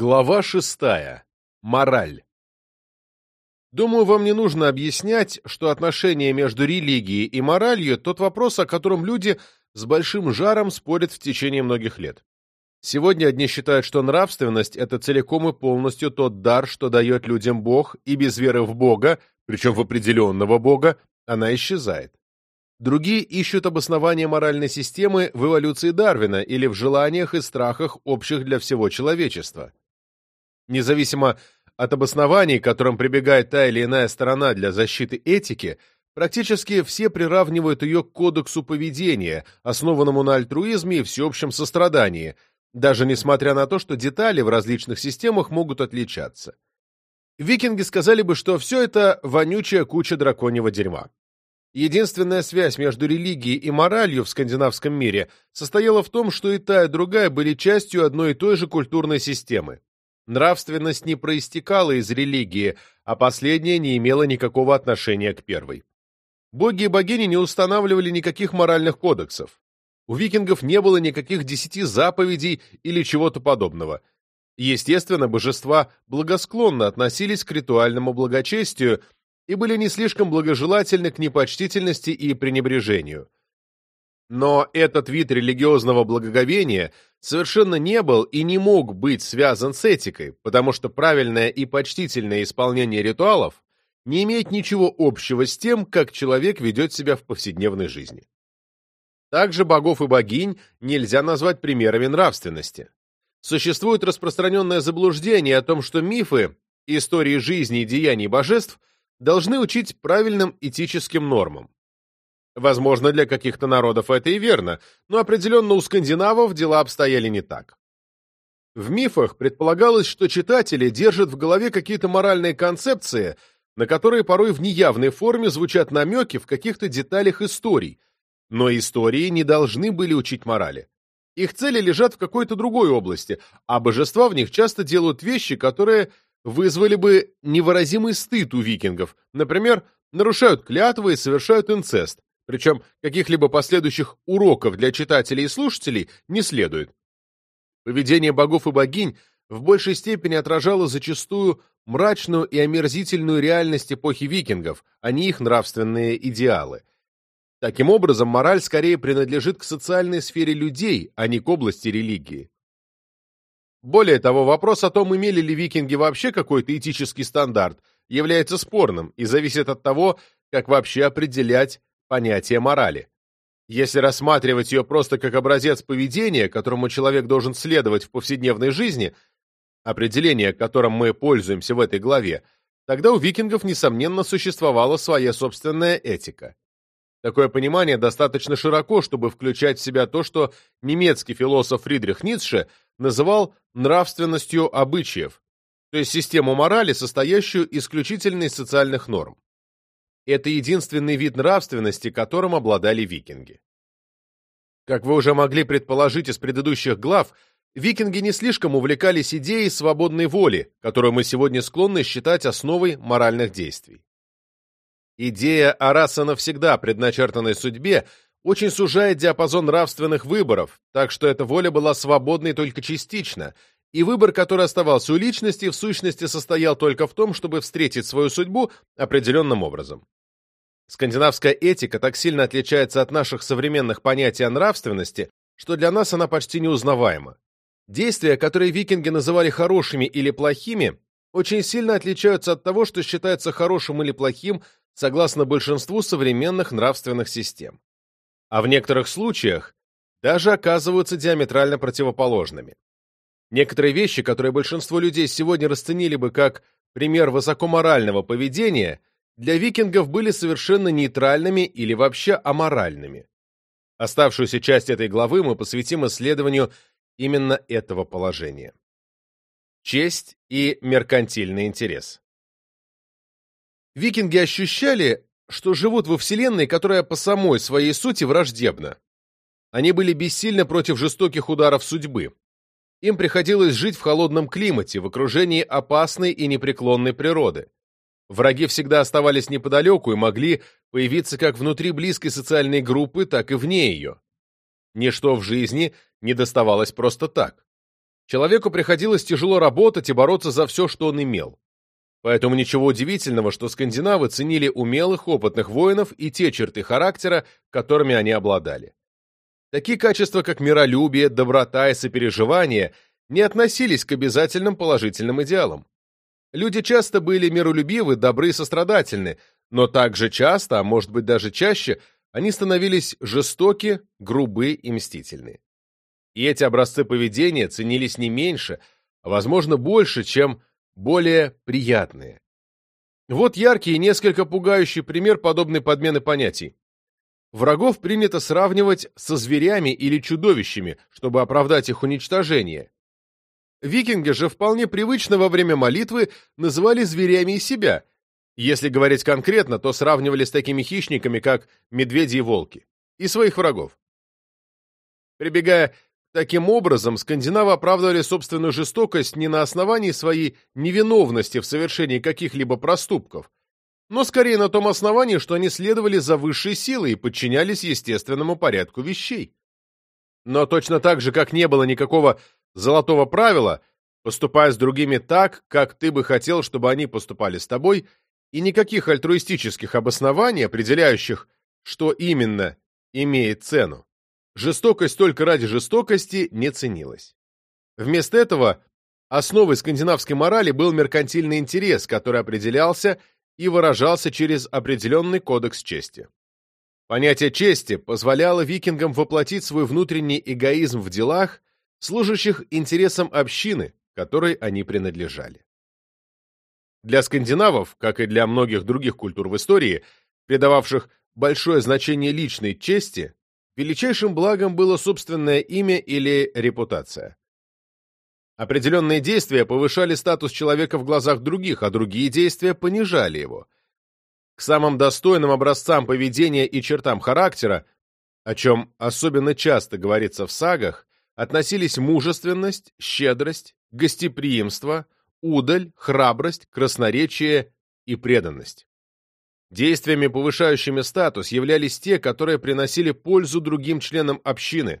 Глава шестая. Мораль. Думаю, вам не нужно объяснять, что отношение между религией и моралью – тот вопрос, о котором люди с большим жаром спорят в течение многих лет. Сегодня одни считают, что нравственность – это целиком и полностью тот дар, что дает людям Бог, и без веры в Бога, причем в определенного Бога, она исчезает. Другие ищут обоснование моральной системы в эволюции Дарвина или в желаниях и страхах, общих для всего человечества. Независимо от обоснований, к которым прибегает та или иная сторона для защиты этики, практически все приравнивают ее к кодексу поведения, основанному на альтруизме и всеобщем сострадании, даже несмотря на то, что детали в различных системах могут отличаться. Викинги сказали бы, что все это вонючая куча драконьего дерьма. Единственная связь между религией и моралью в скандинавском мире состояла в том, что и та, и другая были частью одной и той же культурной системы. Нравственность не проистекала из религии, а последняя не имела никакого отношения к первой. Боги и богини не устанавливали никаких моральных кодексов. У викингов не было никаких десяти заповедей или чего-то подобного. Естественно, божества благосклонно относились к ритуальному благочестию и были не слишком благожелательны к непочтительности и пренебрежению. Но этот вид религиозного благоговения совершенно не был и не мог быть связан с этикой, потому что правильное и почтительное исполнение ритуалов не имеет ничего общего с тем, как человек ведет себя в повседневной жизни. Также богов и богинь нельзя назвать примерами нравственности. Существует распространенное заблуждение о том, что мифы, истории жизни и деяний божеств должны учить правильным этическим нормам. Возможно, для каких-то народов это и верно, но определенно у скандинавов дела обстояли не так. В мифах предполагалось, что читатели держат в голове какие-то моральные концепции, на которые порой в неявной форме звучат намеки в каких-то деталях историй, но истории не должны были учить морали. Их цели лежат в какой-то другой области, а божества в них часто делают вещи, которые вызвали бы невыразимый стыд у викингов, например, нарушают клятвы и совершают инцест, причем каких-либо последующих уроков для читателей и слушателей не следует. Поведение богов и богинь в большей степени отражало зачастую мрачную и омерзительную реальность эпохи викингов, а не их нравственные идеалы. Таким образом, мораль скорее принадлежит к социальной сфере людей, а не к области религии. Более того, вопрос о том, имели ли викинги вообще какой-то этический стандарт, является спорным и зависит от того, как вообще определять понятие морали. Если рассматривать ее просто как образец поведения, которому человек должен следовать в повседневной жизни, определение, которым мы пользуемся в этой главе, тогда у викингов, несомненно, существовала своя собственная этика. Такое понимание достаточно широко, чтобы включать в себя то, что немецкий философ Фридрих Ницше называл нравственностью обычаев, то есть систему морали, состоящую исключительно из социальных норм. Это единственный вид нравственности, которым обладали викинги. Как вы уже могли предположить из предыдущих глав, викинги не слишком увлекались идеей свободной воли, которую мы сегодня склонны считать основой моральных действий. Идея о раз и навсегда предначертанной судьбе очень сужает диапазон нравственных выборов, так что эта воля была свободной только частично, и выбор, который оставался у личности, в сущности состоял только в том, чтобы встретить свою судьбу определенным образом. Скандинавская этика так сильно отличается от наших современных понятий о нравственности, что для нас она почти неузнаваема. Действия, которые викинги называли хорошими или плохими, очень сильно отличаются от того, что считается хорошим или плохим согласно большинству современных нравственных систем. А в некоторых случаях даже оказываются диаметрально противоположными. Некоторые вещи, которые большинство людей сегодня расценили бы как пример высокоморального поведения, для викингов были совершенно нейтральными или вообще аморальными. Оставшуюся часть этой главы мы посвятим исследованию именно этого положения. Честь и меркантильный интерес. Викинги ощущали, что живут во Вселенной, которая по самой своей сути враждебна. Они были бессильны против жестоких ударов судьбы. Им приходилось жить в холодном климате, в окружении опасной и непреклонной природы. Враги всегда оставались неподалеку и могли появиться как внутри близкой социальной группы, так и вне ее. Ничто в жизни не доставалось просто так. Человеку приходилось тяжело работать и бороться за все, что он имел. Поэтому ничего удивительного, что скандинавы ценили умелых, опытных воинов и те черты характера, которыми они обладали. Такие качества, как миролюбие, доброта и сопереживание, не относились к обязательным положительным идеалам. Люди часто были миролюбивы, добры и сострадательны, но также часто, а может быть даже чаще, они становились жестоки, грубы и мстительны. И эти образцы поведения ценились не меньше, а, возможно, больше, чем более приятные. Вот яркий и несколько пугающий пример подобной подмены понятий. Врагов принято сравнивать со зверями или чудовищами, чтобы оправдать их уничтожение. Викинги же вполне привычно во время молитвы называли зверями и себя. Если говорить конкретно, то сравнивали с такими хищниками, как медведи и волки, и своих врагов. Прибегая таким образом, скандинавы оправдывали собственную жестокость не на основании своей невиновности в совершении каких-либо проступков, но скорее на том основании, что они следовали за высшей силой и подчинялись естественному порядку вещей. Но точно так же, как не было никакого золотого правила, поступая с другими так, как ты бы хотел, чтобы они поступали с тобой, и никаких альтруистических обоснований, определяющих, что именно имеет цену. Жестокость только ради жестокости не ценилась. Вместо этого основой скандинавской морали был меркантильный интерес, который определялся и выражался через определенный кодекс чести. Понятие чести позволяло викингам воплотить свой внутренний эгоизм в делах служащих интересам общины, которой они принадлежали. Для скандинавов, как и для многих других культур в истории, придававших большое значение личной чести, величайшим благом было собственное имя или репутация. Определенные действия повышали статус человека в глазах других, а другие действия понижали его. К самым достойным образцам поведения и чертам характера, о чем особенно часто говорится в сагах, относились мужественность, щедрость, гостеприимство, удаль, храбрость, красноречие и преданность. Действиями, повышающими статус, являлись те, которые приносили пользу другим членам общины,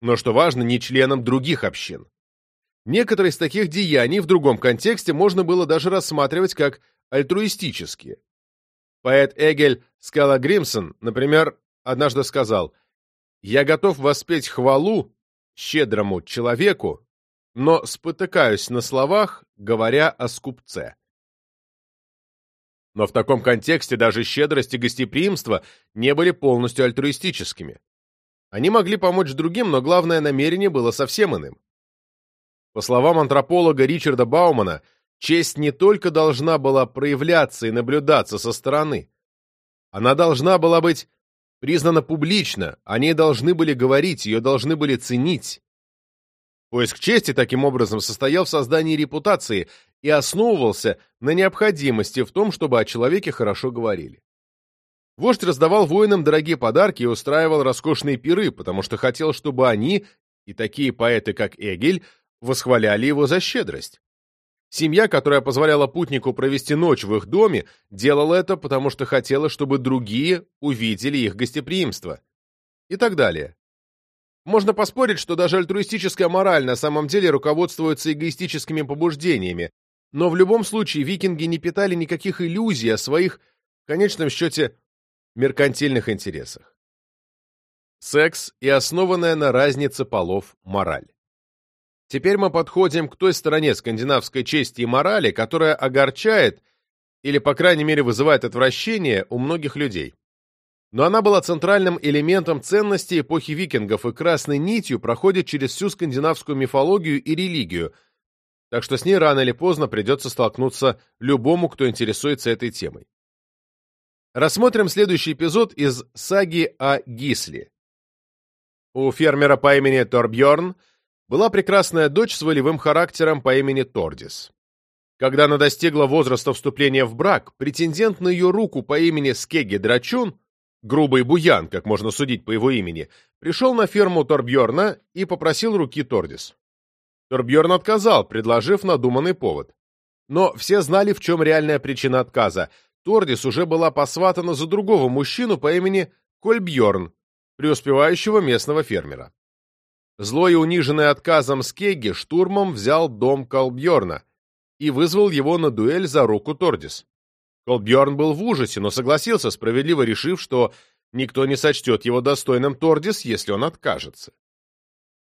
но, что важно, не членам других общин. Некоторые из таких деяний в другом контексте можно было даже рассматривать как альтруистические. Поэт Эгель Скалагримсон, например, однажды сказал «Я готов воспеть хвалу щедрому человеку, но спотыкаюсь на словах, говоря о скупце. Но в таком контексте даже щедрость и гостеприимство не были полностью альтруистическими. Они могли помочь другим, но главное намерение было совсем иным. По словам антрополога Ричарда Баумана, честь не только должна была проявляться и наблюдаться со стороны, она должна была быть признана публично, о ней должны были говорить, ее должны были ценить. Поиск чести таким образом состоял в создании репутации и основывался на необходимости в том, чтобы о человеке хорошо говорили. Вождь раздавал воинам дорогие подарки и устраивал роскошные пиры, потому что хотел, чтобы они, и такие поэты, как Эгель, восхваляли его за щедрость. Семья, которая позволяла путнику провести ночь в их доме, делала это, потому что хотела, чтобы другие увидели их гостеприимство. И так далее. Можно поспорить, что даже альтруистическая мораль на самом деле руководствуется эгоистическими побуждениями, но в любом случае викинги не питали никаких иллюзий о своих, в конечном счете, меркантильных интересах. Секс и основанная на разнице полов мораль. Теперь мы подходим к той стороне скандинавской чести и морали, которая огорчает или, по крайней мере, вызывает отвращение у многих людей. Но она была центральным элементом ценностей эпохи викингов и красной нитью проходит через всю скандинавскую мифологию и религию, так что с ней рано или поздно придется столкнуться любому, кто интересуется этой темой. Рассмотрим следующий эпизод из саги о Гисли. У фермера по имени Торбьорн была прекрасная дочь с волевым характером по имени Тордис. Когда она достигла возраста вступления в брак, претендент на ее руку по имени Скеги Драчун, грубый буян, как можно судить по его имени, пришел на ферму Торбьорна и попросил руки Тордис. Торбьорн отказал, предложив надуманный повод. Но все знали, в чем реальная причина отказа. Тордис уже была посватана за другого мужчину по имени Кольбьорн, преуспевающего местного фермера. Злой и униженный отказом Скегги, штурмом взял дом Колбьорна и вызвал его на дуэль за руку Тордис. Колбьорн был в ужасе, но согласился, справедливо решив, что никто не сочтет его достойным Тордис, если он откажется.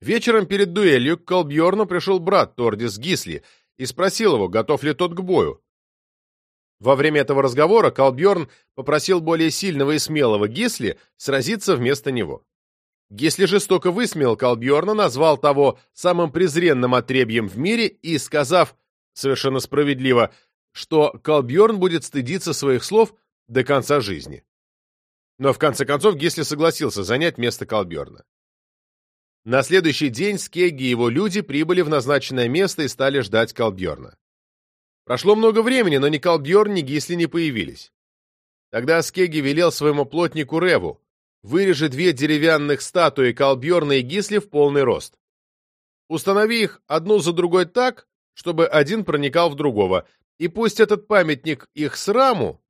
Вечером перед дуэлью к Колбьорну пришел брат Тордис Гисли и спросил его, готов ли тот к бою. Во время этого разговора Колбьорн попросил более сильного и смелого Гисли сразиться вместо него. Гисли жестоко высмеял Колбьорна, назвал того самым презренным отребьем в мире и, сказав, совершенно справедливо, что Колбьорн будет стыдиться своих слов до конца жизни. Но в конце концов Гисли согласился занять место Колбьорна. На следующий день Скегги и его люди прибыли в назначенное место и стали ждать Колбьорна. Прошло много времени, но ни Колбьорн, ни Гисли не появились. Тогда Скеги велел своему плотнику Реву вырежи две деревянных статуи Колбьорна и Гисли в полный рост. Установи их одну за другой так, чтобы один проникал в другого, и пусть этот памятник их сраму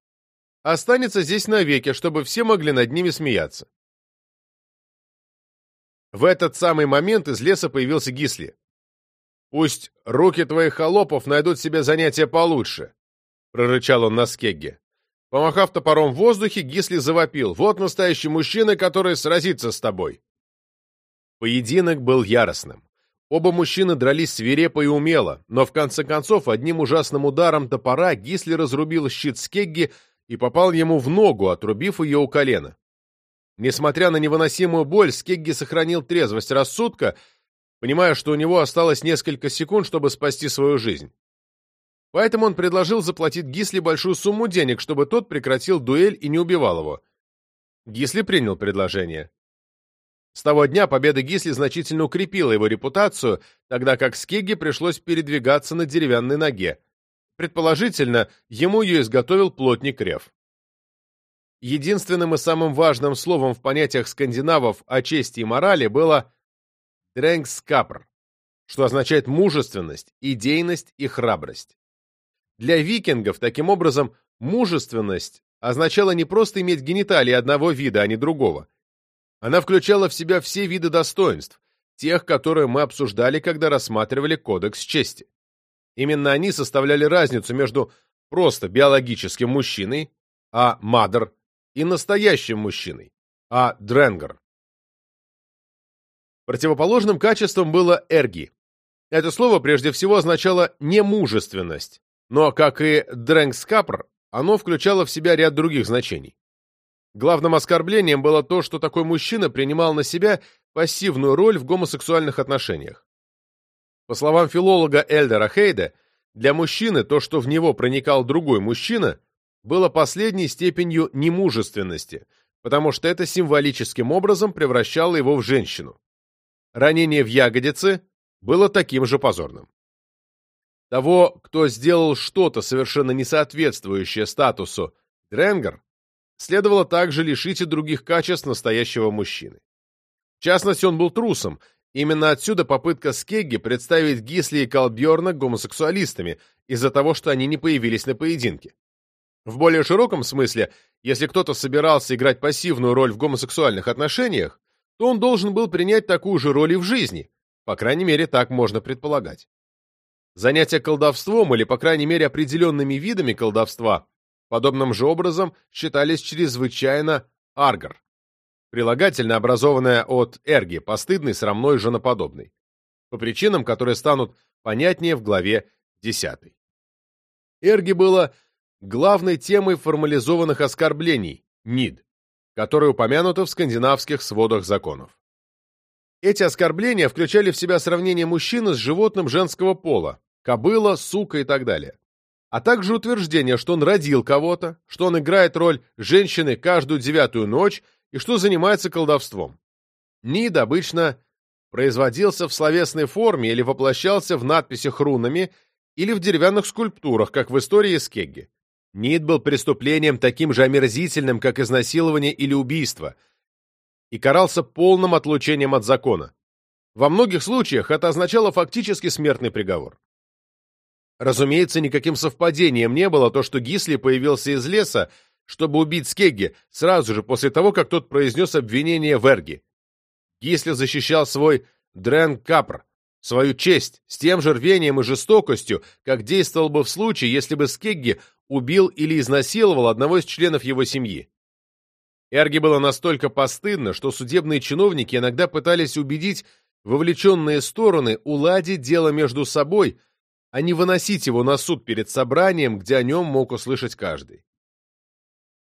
останется здесь навеки, чтобы все могли над ними смеяться. В этот самый момент из леса появился Гисли. «Пусть руки твоих холопов найдут себе занятия получше», — прорычал он на скегге. Помахав топором в воздухе, Гисли завопил. «Вот настоящий мужчина, который сразится с тобой». Поединок был яростным. Оба мужчины дрались свирепо и умело, но в конце концов одним ужасным ударом топора Гисли разрубил щит Скегги и попал ему в ногу, отрубив ее у колена. Несмотря на невыносимую боль, Скегги сохранил трезвость рассудка, понимая, что у него осталось несколько секунд, чтобы спасти свою жизнь. Поэтому он предложил заплатить Гисли большую сумму денег, чтобы тот прекратил дуэль и не убивал его. Гисли принял предложение. С того дня победа Гисли значительно укрепила его репутацию, тогда как Скегги пришлось передвигаться на деревянной ноге. Предположительно, ему ее изготовил плотник Рев. Единственным и самым важным словом в понятиях скандинавов о чести и морали было «дрэнгскапр», что означает мужественность, идейность и храбрость. Для викингов, таким образом, мужественность означала не просто иметь гениталии одного вида, а не другого. Она включала в себя все виды достоинств, тех, которые мы обсуждали, когда рассматривали Кодекс чести. Именно они составляли разницу между просто биологическим мужчиной, а мадр, и настоящим мужчиной, а дренгер. Противоположным качеством было эрги. Это слово прежде всего означало немужественность, но, как и дрэнгскапр, оно включало в себя ряд других значений. Главным оскорблением было то, что такой мужчина принимал на себя пассивную роль в гомосексуальных отношениях. По словам филолога Эльдера Хейда, для мужчины то, что в него проникал другой мужчина, было последней степенью немужественности, потому что это символическим образом превращало его в женщину. Ранение в ягодице было таким же позорным. Того, кто сделал что-то совершенно несоответствующее статусу Дренгер, следовало также лишить и других качеств настоящего мужчины. В частности, он был трусом. Именно отсюда попытка Скегги представить Гисли и Калбьорна гомосексуалистами из-за того, что они не появились на поединке. В более широком смысле, если кто-то собирался играть пассивную роль в гомосексуальных отношениях, то он должен был принять такую же роль и в жизни, по крайней мере, так можно предполагать. Занятия колдовством или, по крайней мере, определенными видами колдовства подобным же образом считались чрезвычайно аргар, прилагательно образованное от эрги, постыдный, срамной, женоподобный, по причинам, которые станут понятнее в главе 10. Эрги было главной темой формализованных оскорблений, НИД, которые упомянуты в скандинавских сводах законов. Эти оскорбления включали в себя сравнение мужчины с животным женского пола, кобыла, сука и так далее. А также утверждение, что он родил кого-то, что он играет роль женщины каждую девятую ночь и что занимается колдовством. НИД обычно производился в словесной форме или воплощался в надписях рунами или в деревянных скульптурах, как в истории Скегги. НИД был преступлением таким же омерзительным, как изнасилование или убийство, и карался полным отлучением от закона. Во многих случаях это означало фактически смертный приговор. Разумеется, никаким совпадением не было то, что Гисли появился из леса, чтобы убить Скегги сразу же после того, как тот произнес обвинение в Эрге. Гисли защищал свой Дрен Капр, свою честь с тем же рвением и жестокостью, как действовал бы в случае, если бы Скегги убил или изнасиловал одного из членов его семьи. Эрге было настолько постыдно, что судебные чиновники иногда пытались убедить вовлеченные стороны уладить дело между собой, а не выносить его на суд перед собранием, где о нем мог услышать каждый.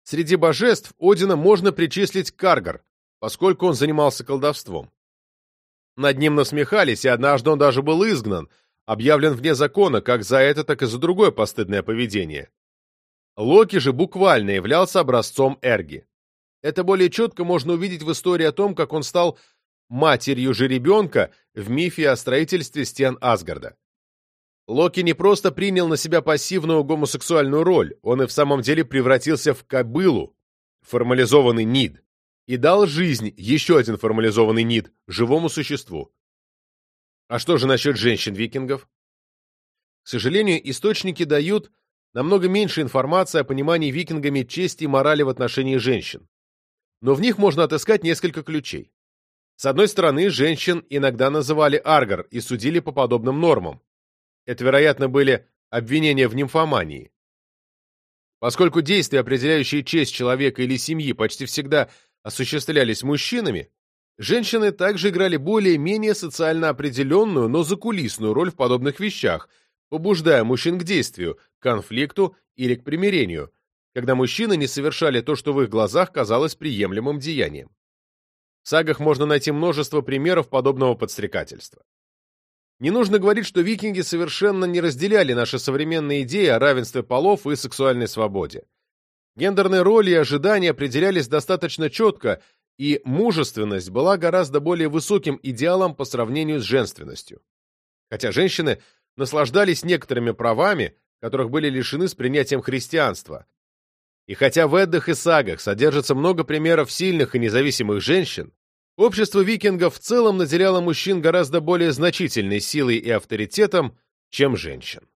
Среди божеств Одина можно причислить Каргар, поскольку он занимался колдовством. Над ним насмехались, и однажды он даже был изгнан, объявлен вне закона как за это, так и за другое постыдное поведение. Локи же буквально являлся образцом Эрги. Это более четко можно увидеть в истории о том, как он стал матерью жеребенка в мифе о строительстве стен Асгарда. Локи не просто принял на себя пассивную гомосексуальную роль, он и в самом деле превратился в кобылу, формализованный нид, и дал жизнь, еще один формализованный нид, живому существу. А что же насчет женщин-викингов? К сожалению, источники дают намного меньше информации о понимании викингами чести и морали в отношении женщин. Но в них можно отыскать несколько ключей. С одной стороны, женщин иногда называли аргар и судили по подобным нормам. Это, вероятно, были обвинения в нимфомании. Поскольку действия, определяющие честь человека или семьи, почти всегда осуществлялись мужчинами, женщины также играли более-менее социально определенную, но закулисную роль в подобных вещах, побуждая мужчин к действию, к конфликту или к примирению, когда мужчины не совершали то, что в их глазах казалось приемлемым деянием. В сагах можно найти множество примеров подобного подстрекательства. Не нужно говорить, что викинги совершенно не разделяли наши современные идеи о равенстве полов и сексуальной свободе. Гендерные роли и ожидания определялись достаточно четко, и мужественность была гораздо более высоким идеалом по сравнению с женственностью. Хотя женщины наслаждались некоторыми правами, которых были лишены с принятием христианства. И хотя в Эддах и сагах содержится много примеров сильных и независимых женщин, Общество викингов в целом наделяло мужчин гораздо более значительной силой и авторитетом, чем женщин.